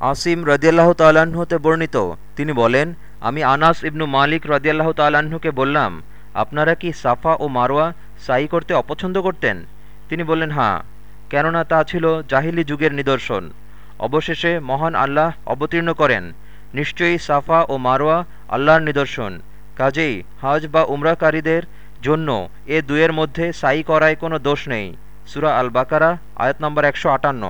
আসিম রদিয়াল্লাহ তাল্লাহ্ন হতে বর্ণিত। তিনি বলেন, আমি আনাস ইবনু মালিক রদিয়াল্লাহ তাল্লাহ্নকে বললাম, আপনারা কি সাফা ও মারোয়া সাই করতে অপছন্দ করতেন? তিনি বললেন হাঁ কেননা তা ছিল জাহিলি যুগের নিদর্শন। অবশেষে মহান আল্লাহ অবতীর্ণ করেন। নিশ্চয়ই সাফা ও মারোয়া আল্লাহর নিদর্শন। কাজেই হজ বা উমরাকারীদের জন্য এ দুয়ের মধ্যে সাই করায় কোনো দোষ নেই। সুরা আল বাকারা আয়াত নম্বর একশো আটান্ন।